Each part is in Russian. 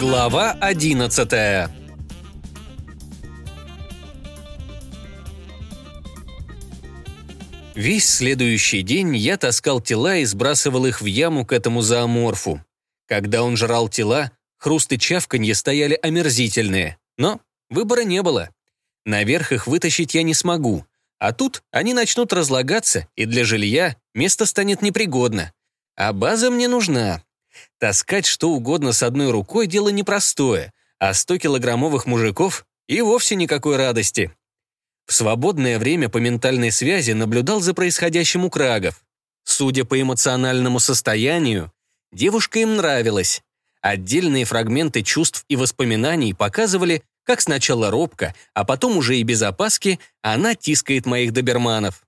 Глава одиннадцатая Весь следующий день я таскал тела и сбрасывал их в яму к этому зооморфу. Когда он жрал тела, хруст и чавканье стояли омерзительные, но выбора не было. Наверх их вытащить я не смогу, а тут они начнут разлагаться, и для жилья место станет непригодно. А база мне нужна. Таскать что угодно с одной рукой – дело непростое, а 100-килограммовых мужиков и вовсе никакой радости. В свободное время по ментальной связи наблюдал за происходящим у крагов. Судя по эмоциональному состоянию, девушка им нравилась. Отдельные фрагменты чувств и воспоминаний показывали, как сначала робко, а потом уже и без опаски она тискает моих доберманов.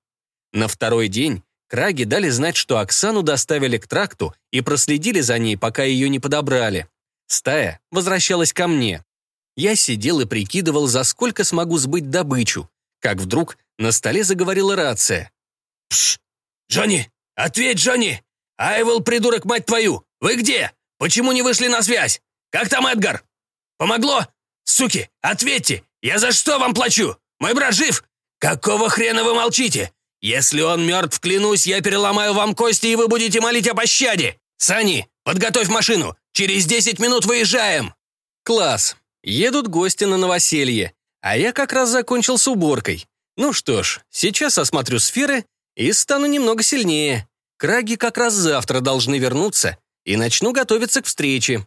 На второй день краги дали знать, что Оксану доставили к тракту и проследили за ней, пока ее не подобрали. Стая возвращалась ко мне. Я сидел и прикидывал, за сколько смогу сбыть добычу, как вдруг на столе заговорила рация. «Пш! Джонни! Ответь, Джонни! Айвел, придурок, мать твою! Вы где? Почему не вышли на связь? Как там Эдгар? Помогло? Суки, ответьте! Я за что вам плачу? Мой брат жив? Какого хрена вы молчите? Если он мертв, клянусь, я переломаю вам кости, и вы будете молить о пощаде! Сани, подготовь машину! Через 10 минут выезжаем!» Класс. Едут гости на новоселье. А я как раз закончил с уборкой. Ну что ж, сейчас осмотрю сферы и стану немного сильнее. Краги как раз завтра должны вернуться, и начну готовиться к встрече.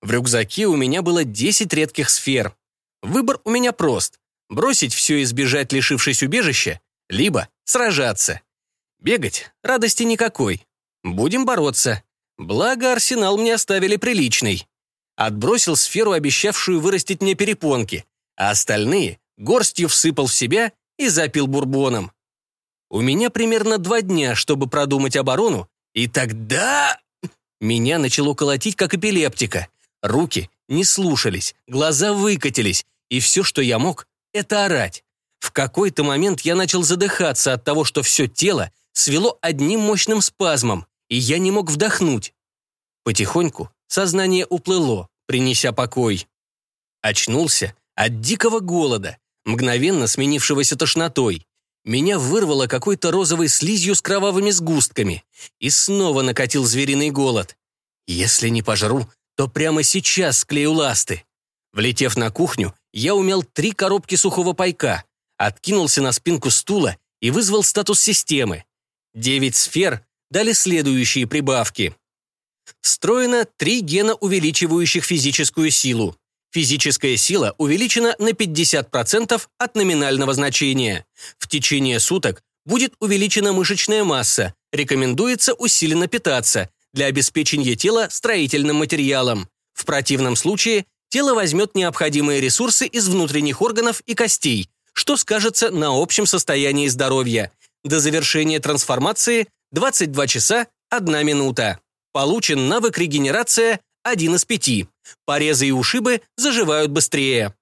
В рюкзаке у меня было 10 редких сфер. Выбор у меня прост. Бросить все и сбежать, лишившись убежища, либо сражаться. Бегать радости никакой. Будем бороться. Благо, арсенал мне оставили приличный. Отбросил сферу, обещавшую вырастить мне перепонки, а остальные горстью всыпал в себя и запил бурбоном. У меня примерно два дня, чтобы продумать оборону, и тогда... Меня начало колотить, как эпилептика. Руки не слушались, глаза выкатились, и все, что я мог, это орать. В какой-то момент я начал задыхаться от того, что все тело свело одним мощным спазмом, и я не мог вдохнуть. Потихоньку сознание уплыло, принеся покой. Очнулся от дикого голода, мгновенно сменившегося тошнотой. Меня вырвало какой-то розовой слизью с кровавыми сгустками. И снова накатил звериный голод. Если не пожру, то прямо сейчас склею ласты. Влетев на кухню, я умел три коробки сухого пайка, откинулся на спинку стула и вызвал статус системы. Девять сфер дали следующие прибавки. Встроено три гена, увеличивающих физическую силу. Физическая сила увеличена на 50% от номинального значения. В течение суток будет увеличена мышечная масса, рекомендуется усиленно питаться для обеспечения тела строительным материалом. В противном случае тело возьмет необходимые ресурсы из внутренних органов и костей, что скажется на общем состоянии здоровья. До завершения трансформации 22 часа 1 минута. Получен навык регенерация 1 из 5. Порезы и ушибы заживают быстрее.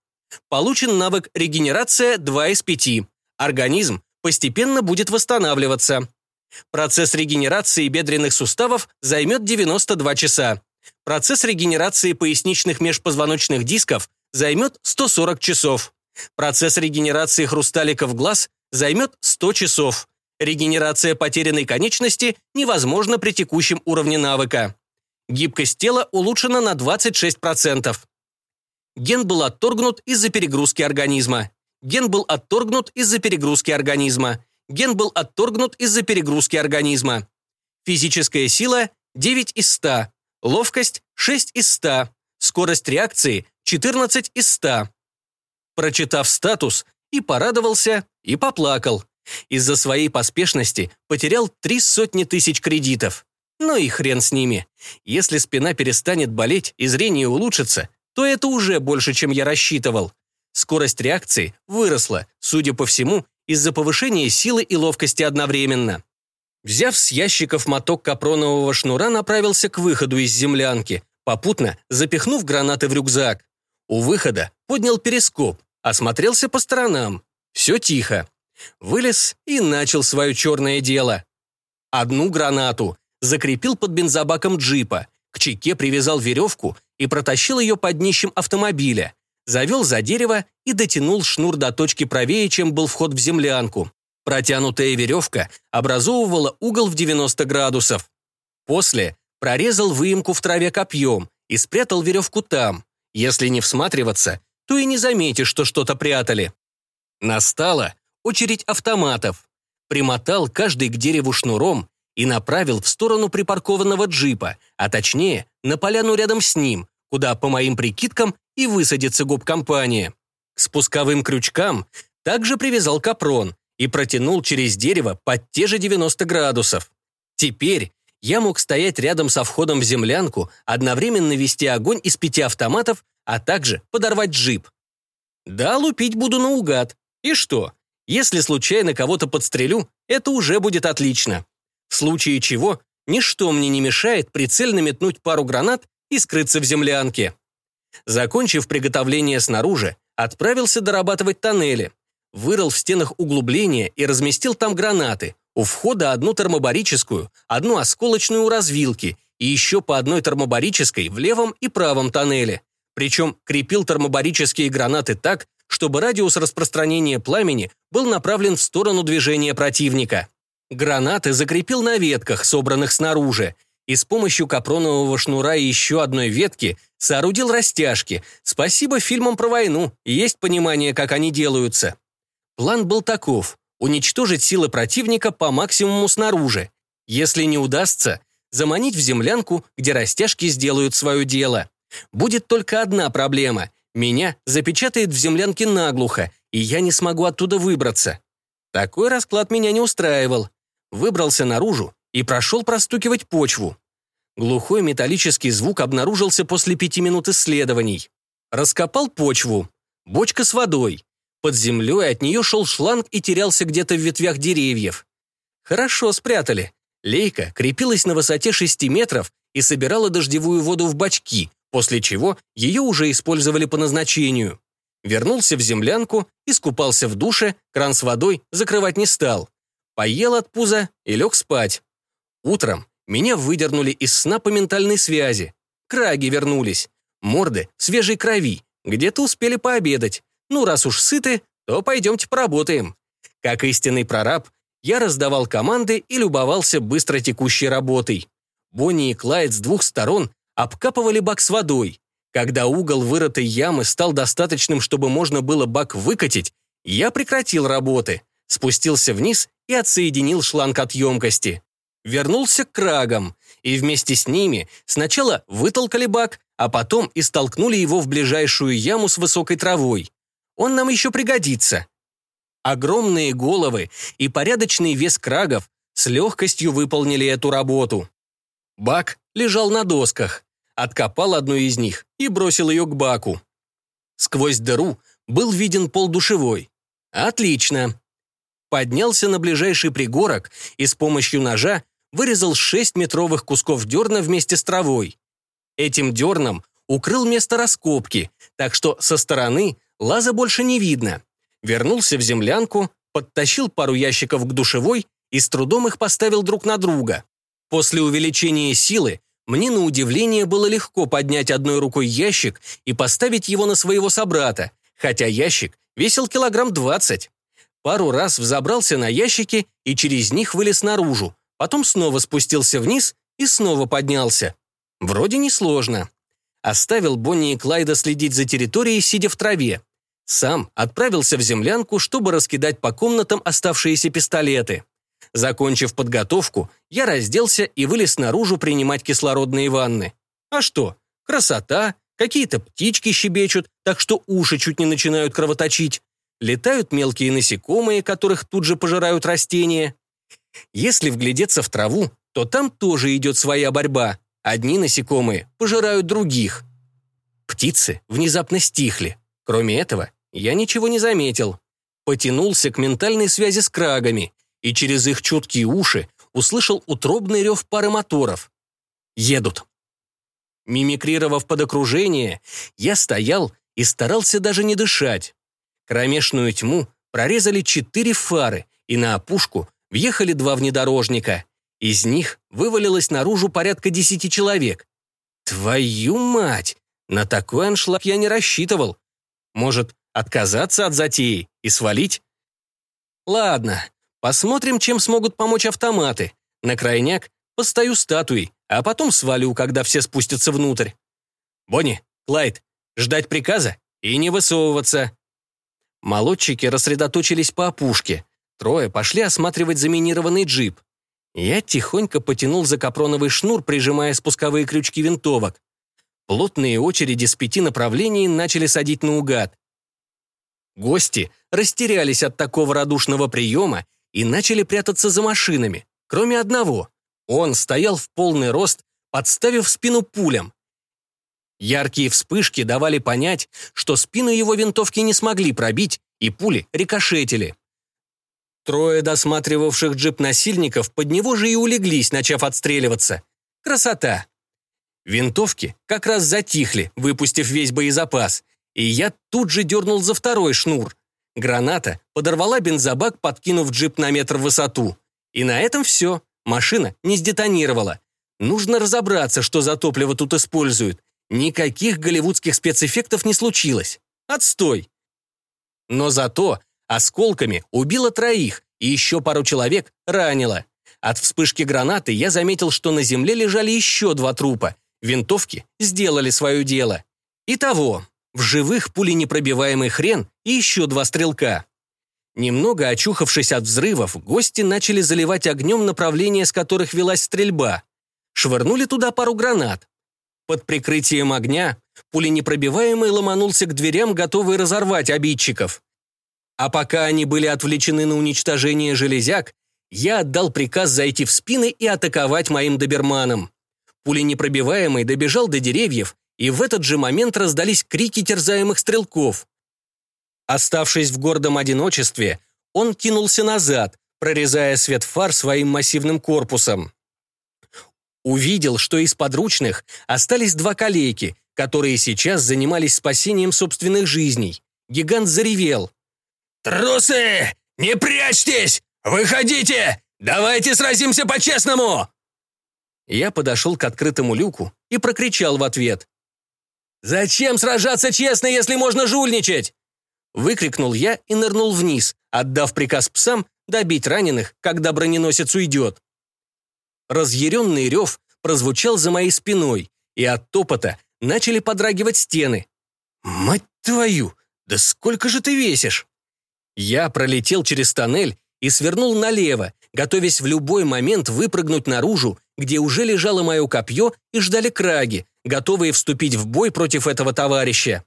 Получен навык регенерация 2 из 5. Организм постепенно будет восстанавливаться. Процесс регенерации бедренных суставов займет 92 часа. Процесс регенерации поясничных межпозвоночных дисков займет 140 часов. Процесс регенерации хрусталиков глаз займет 100 часов. Регенерация потерянной конечности невозможна при текущем уровне навыка. Гибкость тела улучшена на 26%. Ген был отторгнут из-за перегрузки организма. Ген был отторгнут из-за перегрузки организма. Ген был отторгнут из-за перегрузки организма. Физическая сила 9 из 100. Ловкость 6 из 100. Скорость реакции 14 из 100. Прочитав статус, и порадовался, и поплакал. Из-за своей поспешности потерял три сотни тысяч кредитов. Ну и хрен с ними. Если спина перестанет болеть и зрение улучшится, то это уже больше, чем я рассчитывал. Скорость реакции выросла, судя по всему, из-за повышения силы и ловкости одновременно. Взяв с ящиков моток капронового шнура, направился к выходу из землянки, попутно запихнув гранаты в рюкзак. У выхода поднял перископ, осмотрелся по сторонам. Все тихо. Вылез и начал свое черное дело. Одну гранату закрепил под бензобаком джипа, к чеке привязал веревку и протащил ее под днищем автомобиля, завел за дерево и дотянул шнур до точки правее, чем был вход в землянку. Протянутая веревка образовывала угол в 90 градусов. После прорезал выемку в траве копьем и спрятал веревку там. Если не всматриваться, то и не заметишь, что что-то прятали. Настала очередь автоматов. Примотал каждый к дереву шнуром и направил в сторону припаркованного джипа, а точнее, на поляну рядом с ним, куда, по моим прикидкам, и высадится губкомпания. К спусковым крючкам также привязал капрон и протянул через дерево под те же 90 градусов. Теперь я мог стоять рядом со входом в землянку, одновременно вести огонь из пяти автоматов, а также подорвать джип. Да, лупить буду наугад. И что? Если случайно кого-то подстрелю, это уже будет отлично. В случае чего, ничто мне не мешает прицельно метнуть пару гранат и скрыться в землянке. Закончив приготовление снаружи, отправился дорабатывать тоннели. Вырыл в стенах углубления и разместил там гранаты. У входа одну термобарическую, одну осколочную у развилки и еще по одной термобарической в левом и правом тоннеле. Причем крепил термобарические гранаты так, чтобы радиус распространения пламени был направлен в сторону движения противника. Гранаты закрепил на ветках, собранных снаружи, и с помощью капронового шнура и еще одной ветки соорудил растяжки. Спасибо фильмам про войну, есть понимание, как они делаются. План был таков – уничтожить силы противника по максимуму снаружи. Если не удастся, заманить в землянку, где растяжки сделают свое дело. Будет только одна проблема – меня запечатает в землянке наглухо, и я не смогу оттуда выбраться. Такой расклад меня не устраивал. Выбрался наружу и прошел простукивать почву. Глухой металлический звук обнаружился после пяти минут исследований. Раскопал почву. Бочка с водой. Под землей от нее шел шланг и терялся где-то в ветвях деревьев. Хорошо спрятали. Лейка крепилась на высоте 6 метров и собирала дождевую воду в бачки, после чего ее уже использовали по назначению. Вернулся в землянку, искупался в душе, кран с водой закрывать не стал. Поел от пуза и лег спать. Утром меня выдернули из сна по ментальной связи. Краги вернулись. Морды в свежей крови. Где-то успели пообедать. Ну, раз уж сыты, то пойдемте поработаем. Как истинный прораб, я раздавал команды и любовался быстро текущей работой. Бонни и Клайд с двух сторон обкапывали бак с водой. Когда угол вырытой ямы стал достаточным, чтобы можно было бак выкатить, я прекратил работы, спустился вниз и отсоединил шланг от емкости. Вернулся к крагам, и вместе с ними сначала вытолкали бак, а потом и столкнули его в ближайшую яму с высокой травой. Он нам еще пригодится. Огромные головы и порядочный вес крагов с легкостью выполнили эту работу. Бак лежал на досках. Откопал одну из них и бросил ее к баку. Сквозь дыру был виден пол душевой. Отлично. Поднялся на ближайший пригорок и с помощью ножа вырезал шесть метровых кусков дерна вместе с травой. Этим дерном укрыл место раскопки, так что со стороны лаза больше не видно. Вернулся в землянку, подтащил пару ящиков к душевой и с трудом их поставил друг на друга. После увеличения силы мне на удивление было легко поднять одной рукой ящик и поставить его на своего собрата, хотя ящик весил килограмм двадцать. Пару раз взобрался на ящики и через них вылез наружу, потом снова спустился вниз и снова поднялся. Вроде несложно. Оставил Бонни и Клайда следить за территорией, сидя в траве. Сам отправился в землянку, чтобы раскидать по комнатам оставшиеся пистолеты. Закончив подготовку, я разделся и вылез наружу принимать кислородные ванны. А что? Красота, какие-то птички щебечут, так что уши чуть не начинают кровоточить. Летают мелкие насекомые, которых тут же пожирают растения. Если вглядеться в траву, то там тоже идет своя борьба. Одни насекомые пожирают других. Птицы внезапно стихли. Кроме этого, я ничего не заметил. Потянулся к ментальной связи с крагами и через их чуткие уши услышал утробный рев пары моторов. Едут. Мимикрировав под окружение, я стоял и старался даже не дышать. Кромешную тьму прорезали четыре фары, и на опушку въехали два внедорожника. Из них вывалилось наружу порядка десяти человек. Твою мать! На такой аншлаг я не рассчитывал. Может, отказаться от затеи и свалить? Ладно, посмотрим, чем смогут помочь автоматы. На крайняк постою статуей, а потом свалю, когда все спустятся внутрь. Бонни, Клайд, ждать приказа и не высовываться. Молодчики рассредоточились по опушке. Трое пошли осматривать заминированный джип. Я тихонько потянул за капроновый шнур, прижимая спусковые крючки винтовок. Плотные очереди с пяти направлений начали садить наугад. Гости растерялись от такого радушного приема и начали прятаться за машинами, кроме одного. Он стоял в полный рост, подставив спину пулям. Яркие вспышки давали понять, что спину его винтовки не смогли пробить, и пули рикошетили. Трое досматривавших джип насильников под него же и улеглись, начав отстреливаться. Красота! Винтовки как раз затихли, выпустив весь боезапас, и я тут же дернул за второй шнур. Граната подорвала бензобак, подкинув джип на метр в высоту. И на этом все. Машина не сдетонировала. Нужно разобраться, что за топливо тут используют. Никаких голливудских спецэффектов не случилось. Отстой. Но зато Осколками убило троих, и еще пару человек ранило. От вспышки гранаты я заметил, что на земле лежали еще два трупа. Винтовки сделали свое дело. Итого, в живых пуленепробиваемый хрен и еще два стрелка. Немного очухавшись от взрывов, гости начали заливать огнем направления, с которых велась стрельба. Швырнули туда пару гранат. Под прикрытием огня пуленепробиваемый ломанулся к дверям, готовый разорвать обидчиков. А пока они были отвлечены на уничтожение железяк, я отдал приказ зайти в спины и атаковать моим доберманом. Пуленепробиваемый добежал до деревьев, и в этот же момент раздались крики терзаемых стрелков. Оставшись в гордом одиночестве, он кинулся назад, прорезая свет фар своим массивным корпусом. Увидел, что из подручных остались два калейки, которые сейчас занимались спасением собственных жизней. Гигант заревел. «Трусы! Не прячьтесь! Выходите! Давайте сразимся по-честному!» Я подошел к открытому люку и прокричал в ответ. «Зачем сражаться честно, если можно жульничать?» Выкрикнул я и нырнул вниз, отдав приказ псам добить раненых, когда броненосец уйдет. Разъяренный рев прозвучал за моей спиной, и от топота начали подрагивать стены. «Мать твою! Да сколько же ты весишь?» Я пролетел через тоннель и свернул налево, готовясь в любой момент выпрыгнуть наружу, где уже лежало мое копье и ждали краги, готовые вступить в бой против этого товарища.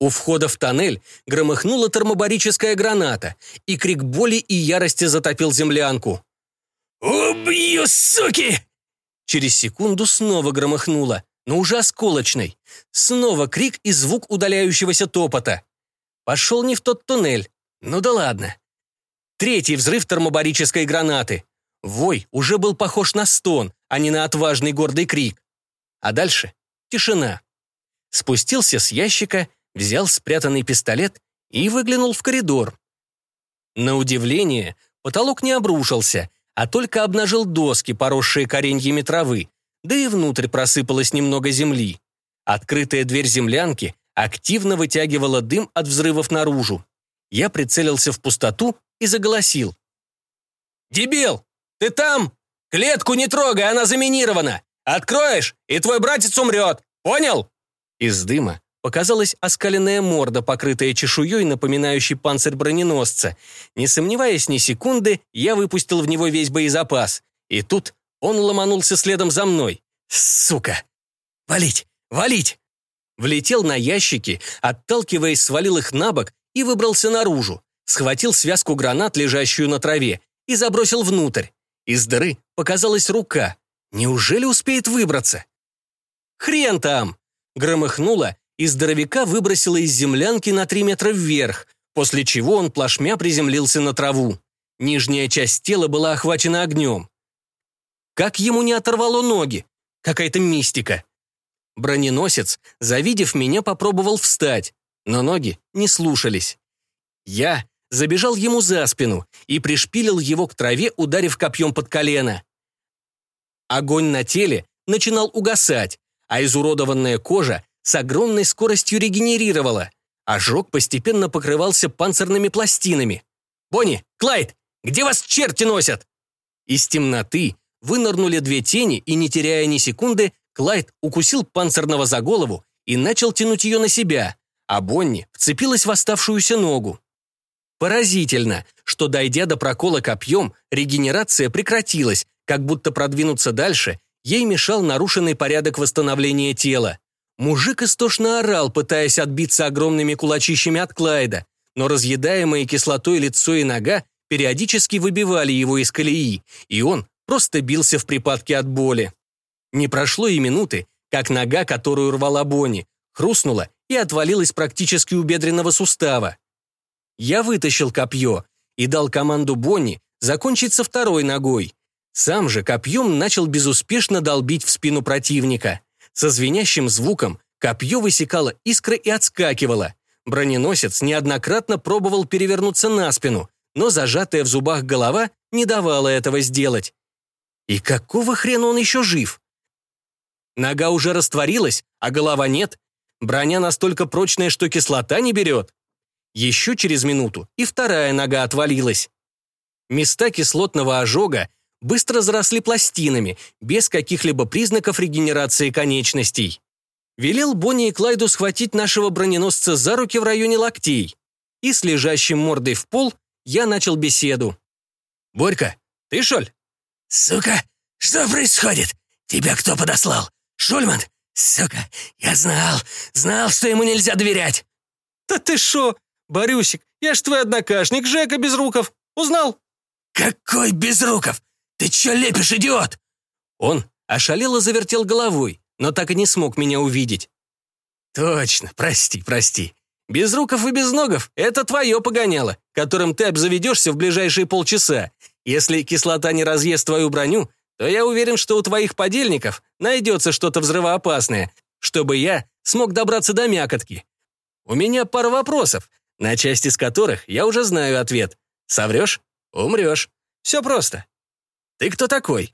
У входа в тоннель громыхнула термобарическая граната, и крик боли и ярости затопил землянку. «Убью, суки!» Через секунду снова громыхнуло, но уже осколочной. Снова крик и звук удаляющегося топота. Пошел не в тот туннель, ну да ладно. Третий взрыв термобарической гранаты. Вой уже был похож на стон, а не на отважный гордый крик. А дальше тишина. Спустился с ящика, взял спрятанный пистолет и выглянул в коридор. На удивление, потолок не обрушился, а только обнажил доски, поросшие кореньями травы, да и внутрь просыпалось немного земли. Открытая дверь землянки активно вытягивала дым от взрывов наружу. Я прицелился в пустоту и заголосил. «Дебил! Ты там? Клетку не трогай, она заминирована! Откроешь, и твой братец умрет! Понял?» Из дыма показалась оскаленная морда, покрытая чешуей, напоминающей панцирь броненосца. Не сомневаясь ни секунды, я выпустил в него весь боезапас. И тут он ломанулся следом за мной. «Сука! Валить! Валить!» Влетел на ящики, отталкиваясь, свалил их на бок и выбрался наружу, схватил связку гранат, лежащую на траве, и забросил внутрь. Из дыры показалась рука. Неужели успеет выбраться? «Хрен там!» Громыхнуло, и здоровяка выбросило из землянки на три метра вверх, после чего он плашмя приземлился на траву. Нижняя часть тела была охвачена огнем. Как ему не оторвало ноги? Какая-то мистика. Броненосец, завидев меня, попробовал встать, но ноги не слушались. Я забежал ему за спину и пришпилил его к траве, ударив копьем под колено. Огонь на теле начинал угасать, а изуродованная кожа с огромной скоростью регенерировало. Ожог постепенно покрывался панцирными пластинами. «Бонни! Клайд! Где вас черти носят?» Из темноты вынырнули две тени, и, не теряя ни секунды, Клайд укусил панцирного за голову и начал тянуть ее на себя, а Бонни вцепилась в оставшуюся ногу. Поразительно, что, дойдя до прокола копьем, регенерация прекратилась, как будто продвинуться дальше ей мешал нарушенный порядок восстановления тела. Мужик истошно орал, пытаясь отбиться огромными кулачищами от Клайда, но разъедаемые кислотой лицо и нога периодически выбивали его из колеи, и он просто бился в припадке от боли. Не прошло и минуты, как нога, которую рвала Бонни, хрустнула и отвалилась практически у бедренного сустава. Я вытащил копье и дал команду Бонни закончить со второй ногой. Сам же копьем начал безуспешно долбить в спину противника. Со звенящим звуком копье высекало искры и отскакивало. Броненосец неоднократно пробовал перевернуться на спину, но зажатая в зубах голова не давала этого сделать. И какого хрена он еще жив? Нога уже растворилась, а голова нет. Броня настолько прочная, что кислота не берет. Еще через минуту и вторая нога отвалилась. Места кислотного ожога быстро заросли пластинами, без каких-либо признаков регенерации конечностей. Велел Бонни и Клайду схватить нашего броненосца за руки в районе локтей. И с лежащим мордой в пол я начал беседу. «Борька, ты шоль?» «Сука, что происходит? Тебя кто подослал? Шульман? Сука, я знал, знал, что ему нельзя доверять!» «Да ты шо, Борюсик, я ж твой однокашник, Жека Безруков. Узнал?» «Какой Безруков? Ты чё лепишь, идиот?» Он ошалело завертел головой, но так и не смог меня увидеть. «Точно, прости, прости. Безруков и Безногов — это твое погоняло, которым ты обзаведешься в ближайшие полчаса. Если кислота не разъест твою броню, то я уверен, что у твоих подельников найдется что-то взрывоопасное, чтобы я смог добраться до мякотки. У меня пара вопросов, на часть из которых я уже знаю ответ. Соврешь — умрешь. Все просто. Ты кто такой?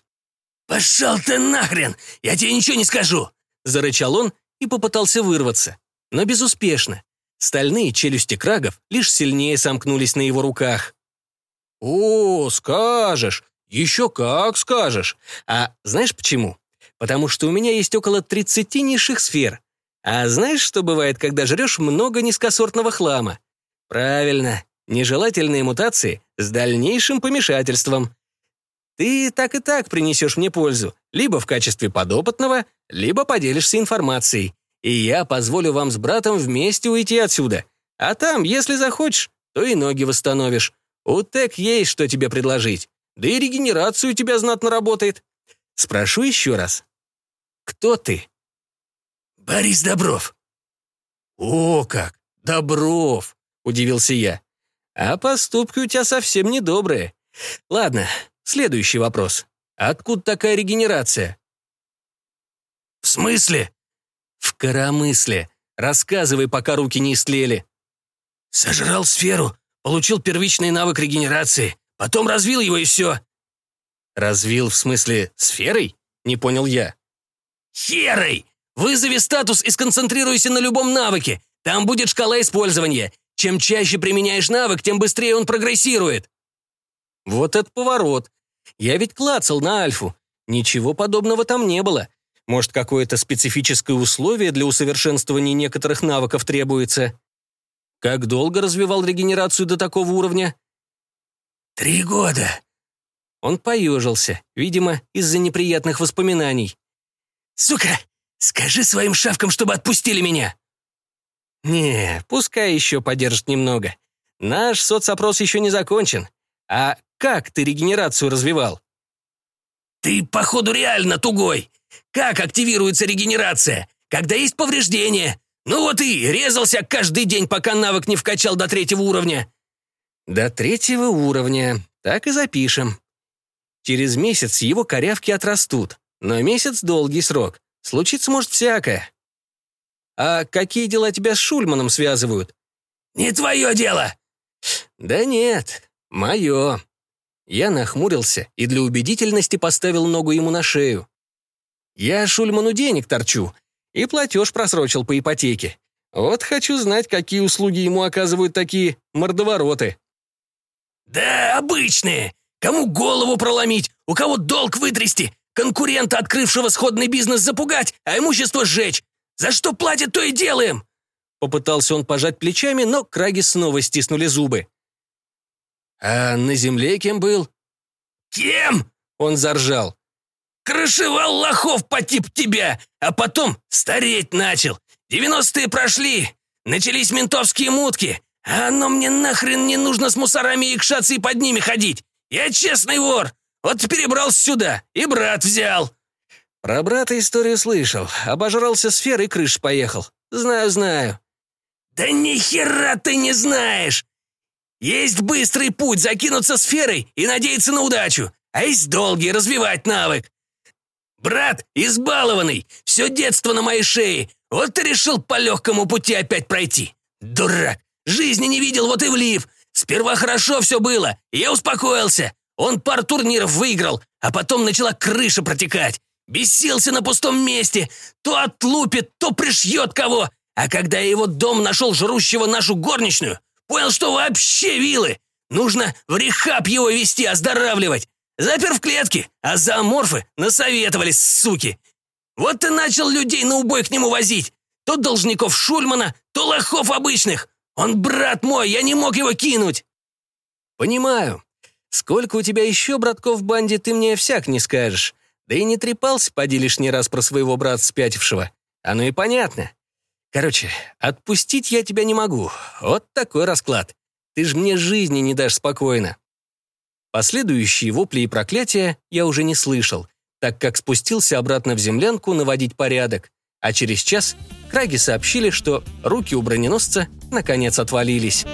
«Пошел ты нахрен! Я тебе ничего не скажу!» Зарычал он и попытался вырваться, но безуспешно. Стальные челюсти крагов лишь сильнее сомкнулись на его руках. «О, скажешь! Еще как скажешь! А знаешь почему? Потому что у меня есть около 30 низших сфер. А знаешь, что бывает, когда жрешь много низкосортного хлама? Правильно, нежелательные мутации с дальнейшим помешательством. Ты так и так принесешь мне пользу, либо в качестве подопытного, либо поделишься информацией. И я позволю вам с братом вместе уйти отсюда. А там, если захочешь, то и ноги восстановишь. У Тек есть что тебе предложить. Да и регенерацию у тебя знатно работает. Спрошу еще раз. Кто ты? Борис Добров. О как! Добров! Удивился я. А поступки у тебя совсем недобрые. Ладно, следующий вопрос. Откуда такая регенерация? В смысле? В коромысле. Рассказывай, пока руки не истлели. Сожрал сферу, Получил первичный навык регенерации. Потом развил его и все». «Развил в смысле сферой?» Не понял я. «Херой! Вызови статус и сконцентрируйся на любом навыке. Там будет шкала использования. Чем чаще применяешь навык, тем быстрее он прогрессирует». Вот это поворот. Я ведь клацал на Альфу. Ничего подобного там не было. Может, какое-то специфическое условие для усовершенствования некоторых навыков требуется? Как долго развивал регенерацию до такого уровня? Три года. Он поежился, видимо, из-за неприятных воспоминаний. «Сука, скажи своим шавкам, чтобы отпустили меня!» «Не, пускай еще подержит немного. Наш соцопрос еще не закончен. А как ты регенерацию развивал?» «Ты, походу, реально тугой. Как активируется регенерация? Когда есть повреждения? Ну вот и резался каждый день, пока навык не вкачал до третьего уровня». «До третьего уровня. Так и запишем. Через месяц его корявки отрастут, но месяц — долгий срок. Случиться может всякое. А какие дела тебя с Шульманом связывают?» «Не твое дело!» «Да нет, мое». Я нахмурился и для убедительности поставил ногу ему на шею. «Я Шульману денег торчу, И платеж просрочил по ипотеке. Вот хочу знать, какие услуги ему оказывают такие мордовороты. «Да, обычные. Кому голову проломить, у кого долг вытрясти, конкурента, открывшего сходный бизнес, запугать, а имущество сжечь. За что платят, то и делаем!» Попытался он пожать плечами, но краги снова стиснули зубы. «А на земле кем был?» «Кем?» — он заржал. «Крышевал лохов по тип тебя, а потом стареть начал. Девяностые прошли, начались ментовские мутки, а оно мне нахрен не нужно с мусорами икшаться и под ними ходить. Я честный вор, вот перебрался сюда и брат взял». Про брата историю слышал. Обожрался сферой и крыш поехал. Знаю, знаю. «Да ни хера ты не знаешь! Есть быстрый путь закинуться сферой и надеяться на удачу, а есть долгий развивать навык. Брат избалованный, все детство на моей шее, вот ты решил по легкому пути опять пройти. Дурак, жизни не видел, вот и влив. Сперва хорошо все было, я успокоился. Он пару турниров выиграл, а потом начала крыша протекать. Бесился на пустом месте, то отлупит, то пришьет кого. А когда я его дом нашел жрущего нашу горничную, понял, что вообще вилы. Нужно в рехаб его вести, оздоравливать. Запер в клетке, а зооморфы насоветовались, суки. Вот и начал людей на убой к нему возить. То должников Шульмана, то лохов обычных. Он брат мой, я не мог его кинуть. Понимаю. Сколько у тебя еще братков в банде, ты мне всяк не скажешь. Да и не трепался, поди лишний раз про своего брата спятившего. Оно и понятно. Короче, отпустить я тебя не могу. Вот такой расклад. Ты ж мне жизни не дашь спокойно. Последующие вопли и проклятия я уже не слышал, так как спустился обратно в землянку наводить порядок, а через час краги сообщили, что руки у броненосца наконец отвалились.